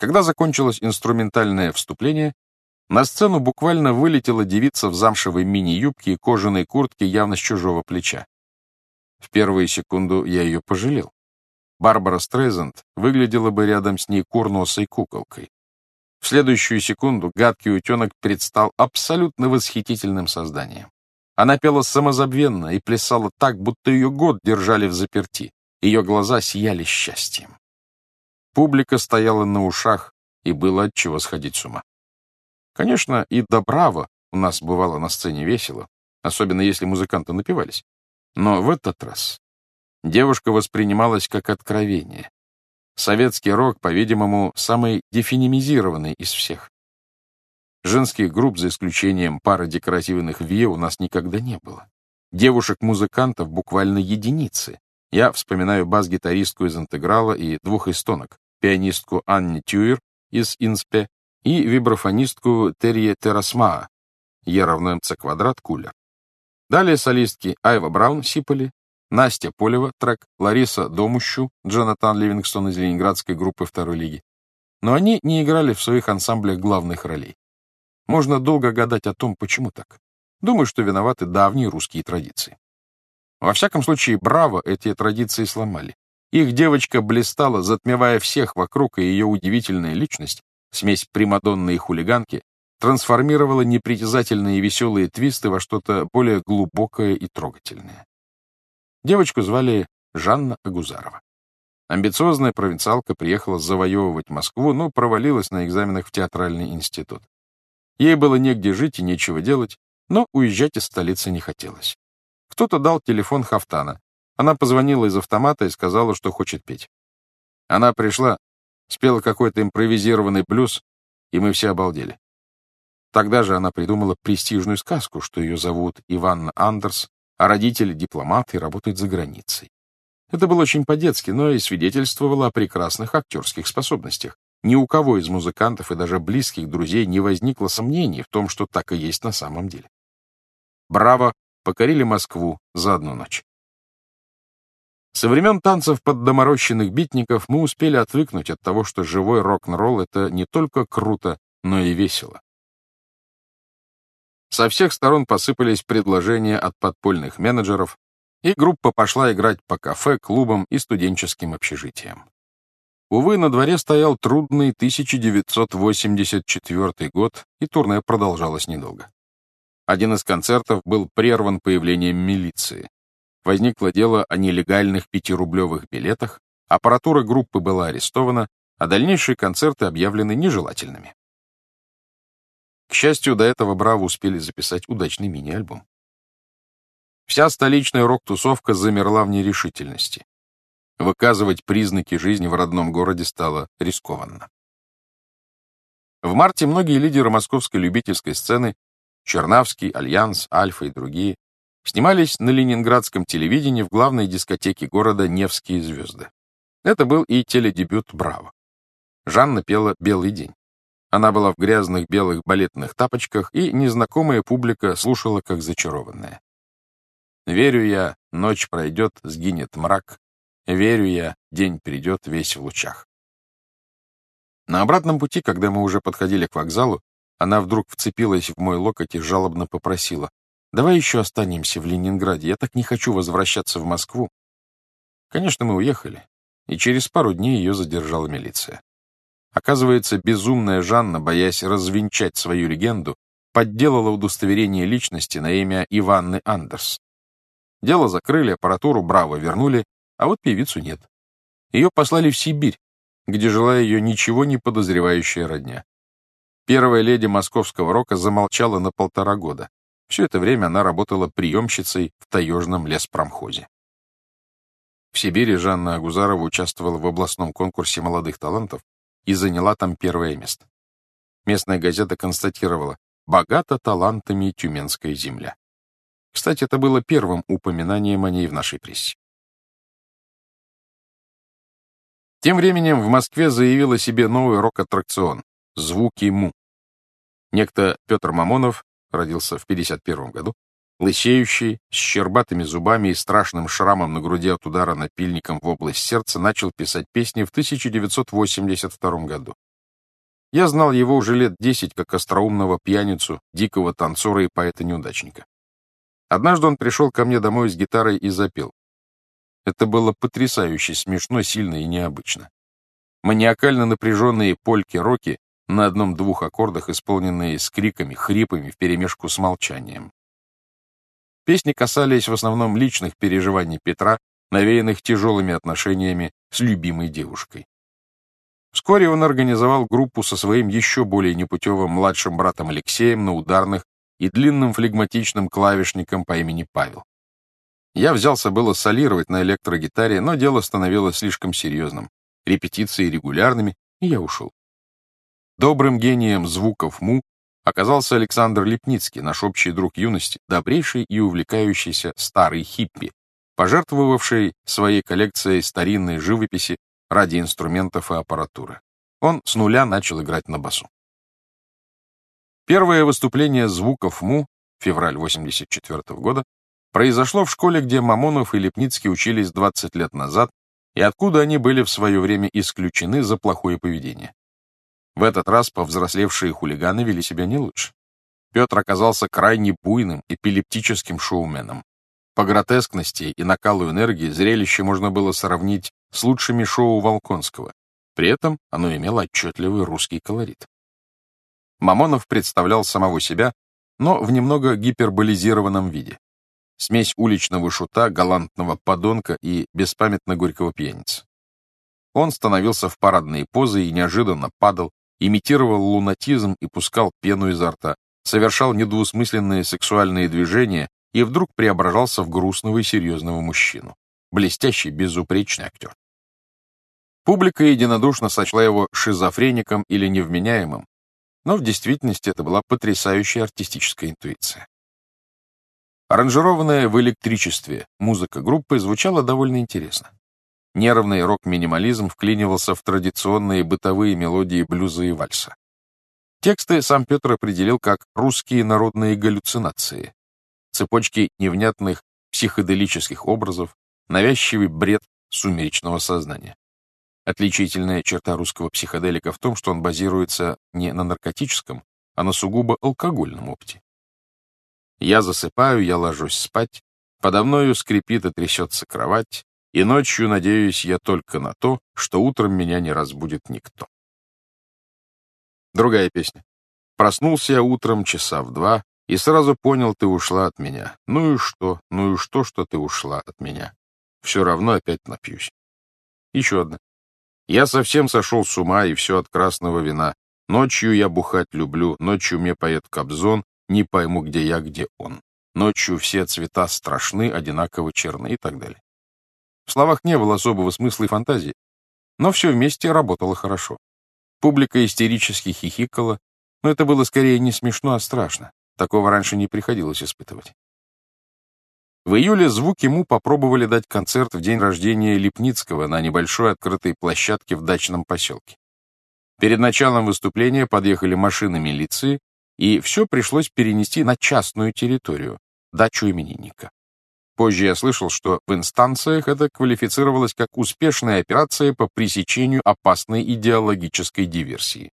Когда закончилось инструментальное вступление, на сцену буквально вылетела девица в замшевой мини-юбке и кожаной куртке явно с чужого плеча. В первую секунду я ее пожалел. Барбара Стрейзенд выглядела бы рядом с ней курносой куколкой. В следующую секунду гадкий утенок предстал абсолютно восхитительным созданием. Она пела самозабвенно и плясала так, будто ее год держали в заперти. Ее глаза сияли счастьем. Публика стояла на ушах, и было от чего сходить с ума. Конечно, и до браво у нас бывало на сцене весело, особенно если музыканты напивались. Но в этот раз девушка воспринималась как откровение. Советский рок, по-видимому, самый дефинимизированный из всех. Женских групп, за исключением пары декоративных вье, у нас никогда не было. Девушек-музыкантов буквально единицы. Я вспоминаю бас-гитаристку из «Интеграла» и двух истонок, пианистку Анни Тюер из «Инспе» и вибрафонистку Терье Террасмаа, Е равно МЦ квадрат, кулер. Далее солистки Айва Браун, Сиполи, Настя Полева, трек, Лариса Домущу, Джонатан Ливингстон из ленинградской группы второй лиги. Но они не играли в своих ансамблях главных ролей. Можно долго гадать о том, почему так. Думаю, что виноваты давние русские традиции. Во всяком случае, браво эти традиции сломали. Их девочка блистала, затмевая всех вокруг, и ее удивительная личность, смесь примадонны и хулиганки, трансформировала непритязательные и веселые твисты во что-то более глубокое и трогательное. Девочку звали Жанна Агузарова. Амбициозная провинциалка приехала завоевывать Москву, но провалилась на экзаменах в театральный институт. Ей было негде жить и нечего делать, но уезжать из столицы не хотелось. Кто-то дал телефон Хафтана. Она позвонила из автомата и сказала, что хочет петь. Она пришла, спела какой-то импровизированный блюз, и мы все обалдели. Тогда же она придумала престижную сказку, что ее зовут Иванна Андерс, а родители — дипломаты и работают за границей. Это было очень по-детски, но и свидетельствовало о прекрасных актерских способностях. Ни у кого из музыкантов и даже близких друзей не возникло сомнений в том, что так и есть на самом деле. Браво покорили Москву за одну ночь. Со времен танцев под доморощенных битников мы успели отвыкнуть от того, что живой рок-н-ролл — это не только круто, но и весело. Со всех сторон посыпались предложения от подпольных менеджеров, и группа пошла играть по кафе, клубам и студенческим общежитиям. Увы, на дворе стоял трудный 1984 год, и турне продолжалось недолго. Один из концертов был прерван появлением милиции. Возникло дело о нелегальных пятирублевых билетах, аппаратура группы была арестована, а дальнейшие концерты объявлены нежелательными. К счастью, до этого Браво успели записать удачный мини-альбом. Вся столичная рок-тусовка замерла в нерешительности. Выказывать признаки жизни в родном городе стало рискованно. В марте многие лидеры московской любительской сцены Чернавский, Альянс, Альфа и другие снимались на ленинградском телевидении в главной дискотеке города «Невские звезды». Это был и теледебют «Браво». Жанна пела «Белый день». Она была в грязных белых балетных тапочках, и незнакомая публика слушала как зачарованная. «Верю я, ночь пройдет, сгинет мрак. Верю я, день придет весь в лучах». На обратном пути, когда мы уже подходили к вокзалу, она вдруг вцепилась в мой локоть и жалобно попросила. «Давай еще останемся в Ленинграде, я так не хочу возвращаться в Москву». Конечно, мы уехали, и через пару дней ее задержала милиция. Оказывается, безумная Жанна, боясь развенчать свою легенду, подделала удостоверение личности на имя Иванны Андерс. Дело закрыли, аппаратуру браво вернули, а вот певицу нет. Ее послали в Сибирь, где жила ее ничего не подозревающая родня. Первая леди московского рока замолчала на полтора года. Все это время она работала приемщицей в таежном леспромхозе. В Сибири Жанна Агузарова участвовала в областном конкурсе молодых талантов, и заняла там первое место. Местная газета констатировала «богата талантами Тюменская земля». Кстати, это было первым упоминанием о ней в нашей прессе. Тем временем в Москве заявил о себе новый рок-аттракцион «Звуки Му». Некто Петр Мамонов родился в 51 году, лысеющий, с щербатыми зубами и страшным шрамом на груди от удара напильником в область сердца, начал писать песни в 1982 году. Я знал его уже лет десять как остроумного пьяницу, дикого танцора и поэта-неудачника. Однажды он пришел ко мне домой с гитарой и запел. Это было потрясающе смешно, сильно и необычно. Маниакально напряженные польки-роки на одном-двух аккордах, исполненные с криками, хрипами вперемешку с молчанием. Песни касались в основном личных переживаний Петра, навеянных тяжелыми отношениями с любимой девушкой. Вскоре он организовал группу со своим еще более непутевым младшим братом Алексеем на ударных и длинным флегматичным клавишником по имени Павел. Я взялся было солировать на электрогитаре, но дело становилось слишком серьезным, репетиции регулярными, и я ушел. Добрым гением звуков му оказался Александр Лепницкий, наш общий друг юности, добрейший и увлекающийся старый хиппи, пожертвовавший своей коллекцией старинной живописи ради инструментов и аппаратуры. Он с нуля начал играть на басу. Первое выступление звуков МУ, февраль 84 -го года, произошло в школе, где Мамонов и Лепницкий учились 20 лет назад, и откуда они были в свое время исключены за плохое поведение. В этот раз повзрослевшие хулиганы вели себя не лучше. Петр оказался крайне буйным, эпилептическим шоуменом. По гротескности и накалу энергии зрелище можно было сравнить с лучшими шоу Волконского. При этом оно имело отчетливый русский колорит. Мамонов представлял самого себя, но в немного гиперболизированном виде. Смесь уличного шута, галантного подонка и беспамятно горького пьяницы. Он становился в парадные позы и неожиданно падал, имитировал лунатизм и пускал пену изо рта, совершал недвусмысленные сексуальные движения и вдруг преображался в грустного и серьезного мужчину. Блестящий, безупречный актер. Публика единодушно сочла его шизофреником или невменяемым, но в действительности это была потрясающая артистическая интуиция. Аранжированная в электричестве музыка группы звучала довольно интересно. Нервный рок-минимализм вклинивался в традиционные бытовые мелодии блюза и вальса. Тексты сам Петр определил как «русские народные галлюцинации», цепочки невнятных психоделических образов, навязчивый бред сумеречного сознания. Отличительная черта русского психоделика в том, что он базируется не на наркотическом, а на сугубо алкогольном опыте. Я засыпаю, я ложусь спать, подо мною скрипит и трясется кровать, и ночью надеюсь я только на то, что утром меня не разбудит никто. Другая песня. Проснулся я утром часа в два и сразу понял, ты ушла от меня. Ну и что, ну и что, что ты ушла от меня? Все равно опять напьюсь. Еще одна. Я совсем сошел с ума, и все от красного вина. Ночью я бухать люблю, ночью мне поет Кобзон, не пойму, где я, где он. Ночью все цвета страшны, одинаково черны и так далее. В словах не было особого смысла и фантазии, но все вместе работало хорошо. Публика истерически хихикала, но это было скорее не смешно, а страшно. Такого раньше не приходилось испытывать. В июле звук ему попробовали дать концерт в день рождения Липницкого на небольшой открытой площадке в дачном поселке. Перед началом выступления подъехали машины милиции, и все пришлось перенести на частную территорию, дачу именинника. Позже я слышал, что в инстанциях это квалифицировалось как успешная операция по пресечению опасной идеологической диверсии.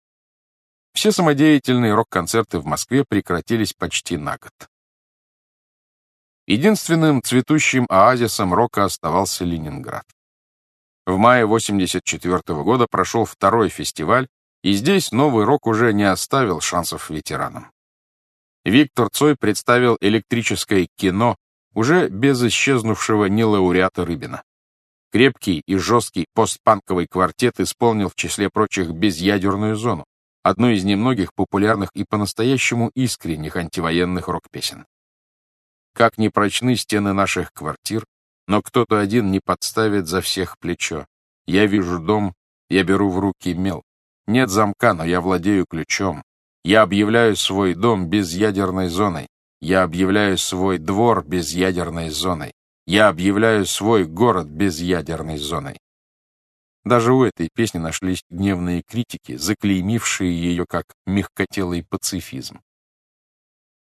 Все самодеятельные рок-концерты в Москве прекратились почти на год. Единственным цветущим оазисом рока оставался Ленинград. В мае 84 -го года прошел второй фестиваль, и здесь новый рок уже не оставил шансов ветеранам. Виктор Цой представил электрическое кино уже без исчезнувшего нелауреата Рыбина. Крепкий и жесткий постпанковый квартет исполнил в числе прочих «Безъядерную зону», одну из немногих популярных и по-настоящему искренних антивоенных рок-песен. Как ни прочны стены наших квартир, но кто-то один не подставит за всех плечо. Я вижу дом, я беру в руки мел. Нет замка, но я владею ключом. Я объявляю свой дом безъядерной зоной. Я объявляю свой двор безъядерной зоной. Я объявляю свой город безъядерной зоной. Даже у этой песни нашлись гневные критики, заклеймившие ее как мягкотелый пацифизм.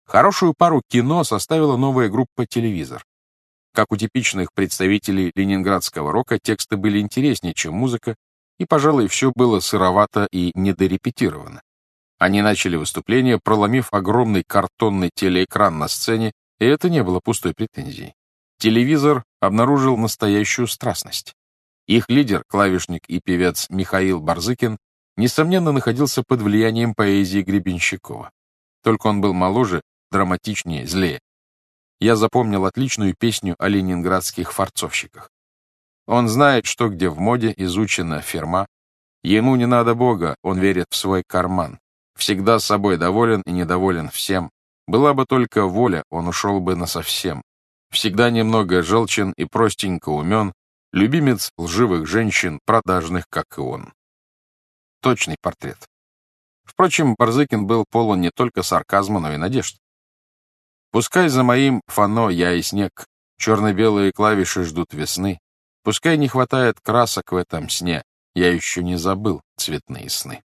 Хорошую пару кино составила новая группа «Телевизор». Как у типичных представителей ленинградского рока, тексты были интереснее, чем музыка, и, пожалуй, все было сыровато и недорепетировано. Они начали выступление, проломив огромный картонный телеэкран на сцене, и это не было пустой претензией. Телевизор обнаружил настоящую страстность. Их лидер, клавишник и певец Михаил Барзыкин, несомненно, находился под влиянием поэзии Гребенщикова. Только он был моложе, драматичнее, злее. Я запомнил отличную песню о ленинградских фарцовщиках. Он знает, что где в моде, изучена ферма. Ему не надо Бога, он верит в свой карман. Всегда с собой доволен и недоволен всем. Была бы только воля, он ушел бы насовсем. Всегда немного желчен и простенько умен, любимец лживых женщин, продажных, как и он. Точный портрет. Впрочем, Барзыкин был полон не только сарказма, но и надежд. Пускай за моим фано я и снег, черно-белые клавиши ждут весны, пускай не хватает красок в этом сне, я еще не забыл цветные сны.